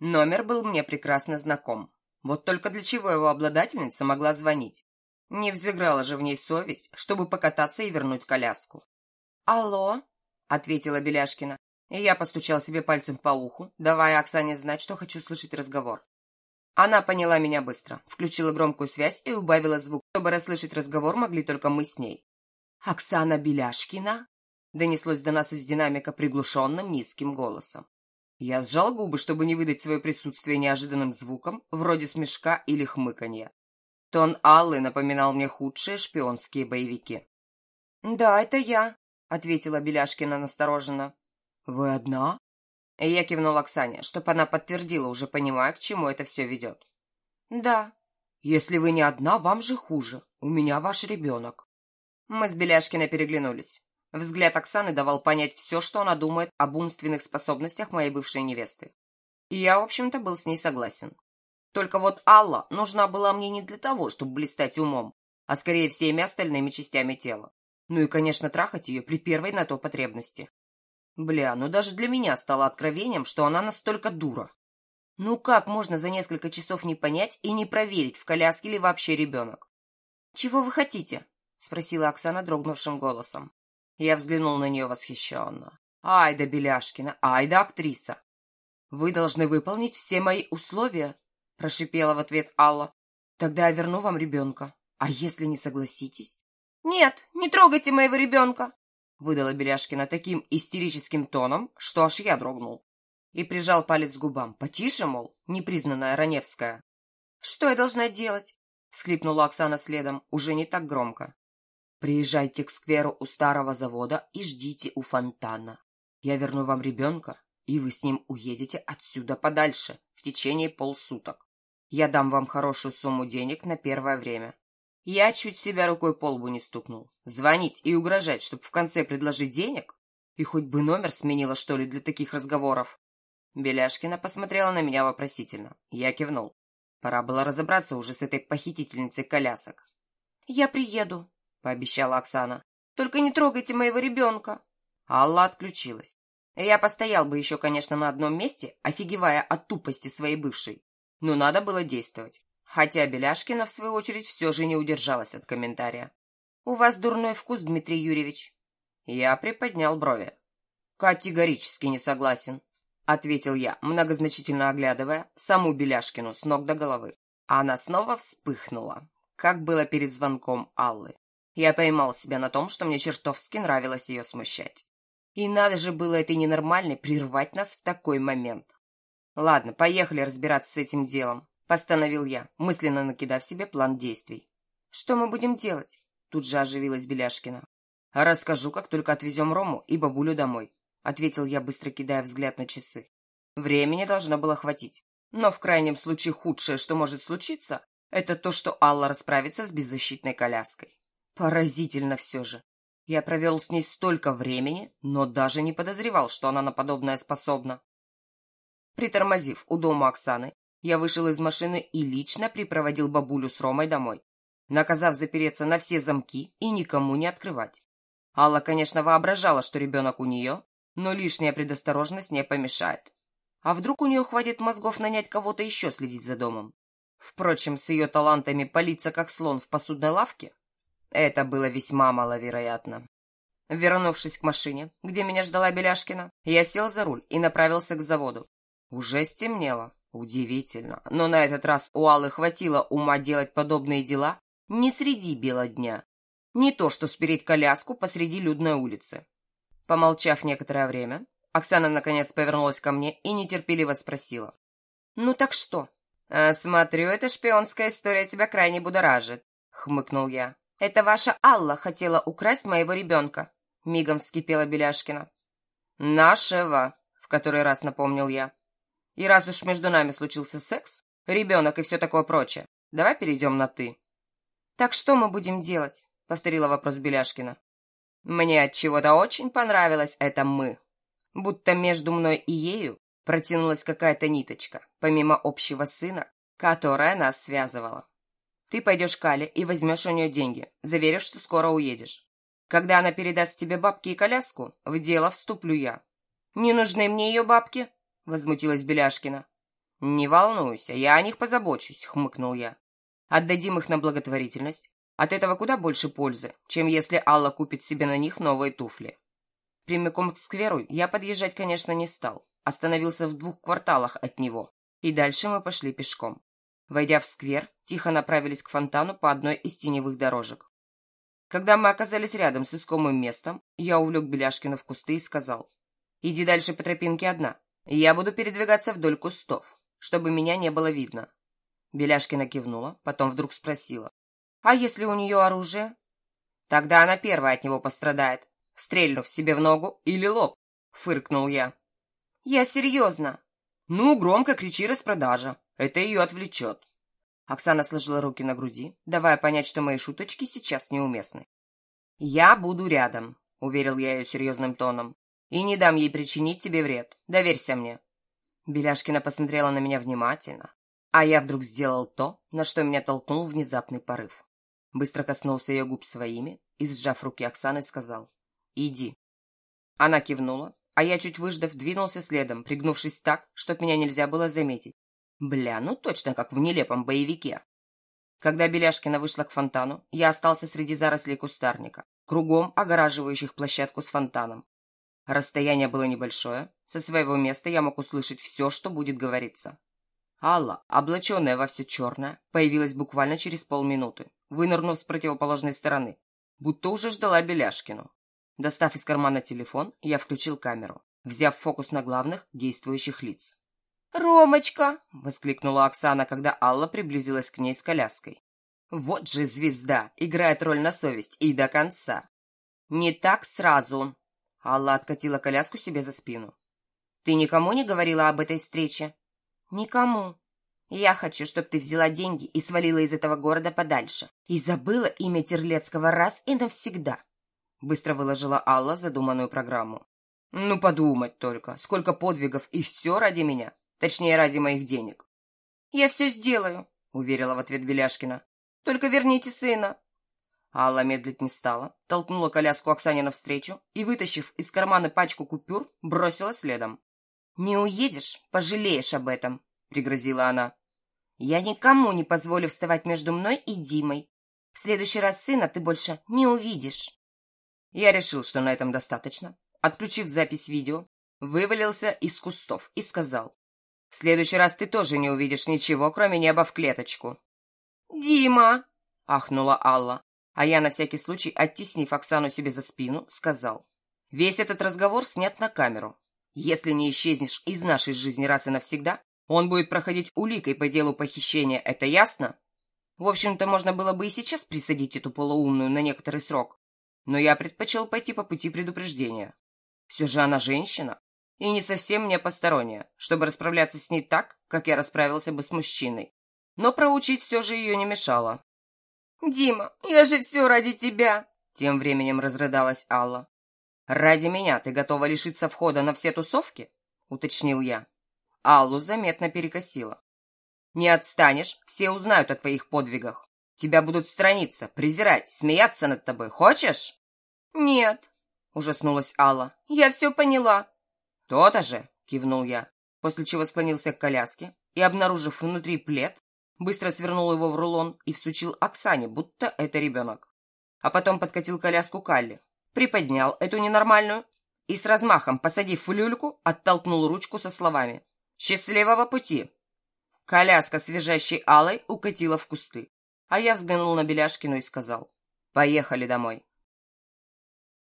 Номер был мне прекрасно знаком. Вот только для чего его обладательница могла звонить? Не взыграла же в ней совесть, чтобы покататься и вернуть коляску. «Алло?» — ответила Беляшкина. И я постучал себе пальцем по уху, давая Оксане знать, что хочу слышать разговор. Она поняла меня быстро, включила громкую связь и убавила звук, чтобы расслышать разговор могли только мы с ней. «Оксана Беляшкина?» — донеслось до нас из динамика приглушенным низким голосом. Я сжал губы, чтобы не выдать свое присутствие неожиданным звуком, вроде смешка или хмыканья. Тон Аллы напоминал мне худшие шпионские боевики. «Да, это я», — ответила Беляшкина настороженно. «Вы одна?» Я кивнул Оксане, чтобы она подтвердила, уже понимая, к чему это все ведет. «Да». «Если вы не одна, вам же хуже. У меня ваш ребенок». Мы с Беляшкиной переглянулись. Взгляд Оксаны давал понять все, что она думает об умственных способностях моей бывшей невесты. И я, в общем-то, был с ней согласен. Только вот Алла нужна была мне не для того, чтобы блистать умом, а скорее всеми остальными частями тела. Ну и, конечно, трахать ее при первой на то потребности. Бля, ну даже для меня стало откровением, что она настолько дура. Ну как можно за несколько часов не понять и не проверить, в коляске ли вообще ребенок? «Чего вы хотите?» — спросила Оксана дрогнувшим голосом. Я взглянул на нее восхищенно. «Ай да Беляшкина, ай да актриса!» «Вы должны выполнить все мои условия», — прошипела в ответ Алла. «Тогда я верну вам ребенка. А если не согласитесь?» «Нет, не трогайте моего ребенка!» — выдала Беляшкина таким истерическим тоном, что аж я дрогнул. И прижал палец к губам. Потише, мол, непризнанная Раневская. «Что я должна делать?» — всхлипнула Оксана следом, уже не так громко. Приезжайте к скверу у старого завода и ждите у фонтана. Я верну вам ребенка, и вы с ним уедете отсюда подальше в течение полсуток. Я дам вам хорошую сумму денег на первое время. Я чуть себя рукой по лбу не стукнул. Звонить и угрожать, чтобы в конце предложить денег? И хоть бы номер сменила, что ли, для таких разговоров? Беляшкина посмотрела на меня вопросительно. Я кивнул. Пора было разобраться уже с этой похитительницей колясок. «Я приеду», — пообещала Оксана. «Только не трогайте моего ребенка». Алла отключилась. Я постоял бы еще, конечно, на одном месте, офигевая от тупости своей бывшей. Но надо было действовать. Хотя Беляшкина, в свою очередь, все же не удержалась от комментария. «У вас дурной вкус, Дмитрий Юрьевич». Я приподнял брови. «Категорически не согласен», — ответил я, многозначительно оглядывая саму Беляшкину с ног до головы. Она снова вспыхнула, как было перед звонком Аллы. Я поймал себя на том, что мне чертовски нравилось ее смущать. И надо же было этой ненормальной прервать нас в такой момент. Ладно, поехали разбираться с этим делом, постановил я, мысленно накидав себе план действий. Что мы будем делать? Тут же оживилась Беляшкина. Расскажу, как только отвезем Рому и бабулю домой, ответил я, быстро кидая взгляд на часы. Времени должно было хватить. Но в крайнем случае худшее, что может случиться, это то, что Алла расправится с беззащитной коляской. Поразительно все же. Я провел с ней столько времени, но даже не подозревал, что она на подобное способна. Притормозив у дома Оксаны, я вышел из машины и лично припроводил бабулю с Ромой домой, наказав запереться на все замки и никому не открывать. Алла, конечно, воображала, что ребенок у нее, но лишняя предосторожность не помешает. А вдруг у нее хватит мозгов нанять кого-то еще следить за домом? Впрочем, с ее талантами палиться как слон в посудной лавке это было весьма маловероятно. Вернувшись к машине, где меня ждала Беляшкина, я сел за руль и направился к заводу. Уже стемнело. Удивительно. Но на этот раз у Аллы хватило ума делать подобные дела не среди бела дня. Не то, что спереть коляску посреди людной улицы. Помолчав некоторое время, Оксана наконец повернулась ко мне и нетерпеливо спросила. «Ну так что?» «А, «Смотрю, эта шпионская история тебя крайне будоражит», — хмыкнул я. «Это ваша Алла хотела украсть моего ребенка», — мигом вскипела Беляшкина. «Нашего», — в который раз напомнил я. «И раз уж между нами случился секс, ребенок и все такое прочее, давай перейдем на «ты». «Так что мы будем делать?» — повторила вопрос Беляшкина. Мне от чего-то очень понравилось это «мы». Будто между мной и ею протянулась какая-то ниточка, помимо общего сына, которая нас связывала. Ты пойдешь к Кале и возьмешь у нее деньги, заверив, что скоро уедешь. Когда она передаст тебе бабки и коляску, в дело вступлю я. Не нужны мне ее бабки, возмутилась Беляшкина. «Не волнуйся, я о них позабочусь», — хмыкнул я. «Отдадим их на благотворительность. От этого куда больше пользы, чем если Алла купит себе на них новые туфли». Прямиком к скверу я подъезжать, конечно, не стал. Остановился в двух кварталах от него. И дальше мы пошли пешком. Войдя в сквер, тихо направились к фонтану по одной из теневых дорожек. Когда мы оказались рядом с искомым местом, я увлек Беляшкину в кусты и сказал, «Иди дальше по тропинке одна. Я буду передвигаться вдоль кустов, чтобы меня не было видно». Беляшкина кивнула, потом вдруг спросила, «А если у нее оружие?» «Тогда она первая от него пострадает, стрельнув себе в ногу или лоб», — фыркнул я. «Я серьезно». «Ну, громко кричи распродажа. Это ее отвлечет». Оксана сложила руки на груди, давая понять, что мои шуточки сейчас неуместны. «Я буду рядом», — уверил я ее серьезным тоном, «и не дам ей причинить тебе вред. Доверься мне». Беляшкина посмотрела на меня внимательно, а я вдруг сделал то, на что меня толкнул внезапный порыв. Быстро коснулся ее губ своими и, сжав руки Оксаны, сказал «Иди». Она кивнула, а я, чуть выждав, двинулся следом, пригнувшись так, чтоб меня нельзя было заметить. Бля, ну точно как в нелепом боевике. Когда Беляшкина вышла к фонтану, я остался среди зарослей кустарника, кругом огораживающих площадку с фонтаном. Расстояние было небольшое, со своего места я мог услышать все, что будет говориться. Алла, облаченная во все черное, появилась буквально через полминуты, вынырнув с противоположной стороны, будто уже ждала Беляшкину. Достав из кармана телефон, я включил камеру, взяв фокус на главных действующих лиц. «Ромочка!» — воскликнула Оксана, когда Алла приблизилась к ней с коляской. «Вот же звезда! Играет роль на совесть и до конца!» «Не так сразу!» Алла откатила коляску себе за спину. «Ты никому не говорила об этой встрече?» «Никому. Я хочу, чтобы ты взяла деньги и свалила из этого города подальше. И забыла имя Терлецкого раз и навсегда!» Быстро выложила Алла задуманную программу. «Ну, подумать только, сколько подвигов, и все ради меня!» Точнее, ради моих денег. «Я все сделаю», — уверила в ответ Беляшкина. «Только верните сына». Алла медлить не стала, толкнула коляску Оксане навстречу и, вытащив из кармана пачку купюр, бросила следом. «Не уедешь, пожалеешь об этом», — пригрозила она. «Я никому не позволю вставать между мной и Димой. В следующий раз сына ты больше не увидишь». Я решил, что на этом достаточно. Отключив запись видео, вывалился из кустов и сказал. В следующий раз ты тоже не увидишь ничего, кроме неба в клеточку. «Дима!» — ахнула Алла. А я, на всякий случай, оттеснив Оксану себе за спину, сказал. «Весь этот разговор снят на камеру. Если не исчезнешь из нашей жизни раз и навсегда, он будет проходить уликой по делу похищения, это ясно? В общем-то, можно было бы и сейчас присадить эту полуумную на некоторый срок. Но я предпочел пойти по пути предупреждения. Все же она женщина, и не совсем мне посторонняя, чтобы расправляться с ней так, как я расправился бы с мужчиной. Но проучить все же ее не мешало. «Дима, я же все ради тебя!» Тем временем разрыдалась Алла. «Ради меня ты готова лишиться входа на все тусовки?» — уточнил я. Аллу заметно перекосило. «Не отстанешь, все узнают о твоих подвигах. Тебя будут страниться, презирать, смеяться над тобой. Хочешь?» «Нет», — ужаснулась Алла. «Я все поняла. «То-то же!» — кивнул я, после чего склонился к коляске и, обнаружив внутри плед, быстро свернул его в рулон и всучил Оксане, будто это ребенок. А потом подкатил коляску Калли, приподнял эту ненормальную и с размахом, посадив в люльку, оттолкнул ручку со словами «Счастливого пути!». Коляска с визжащей Алой укатила в кусты, а я взглянул на Беляшкину и сказал «Поехали домой».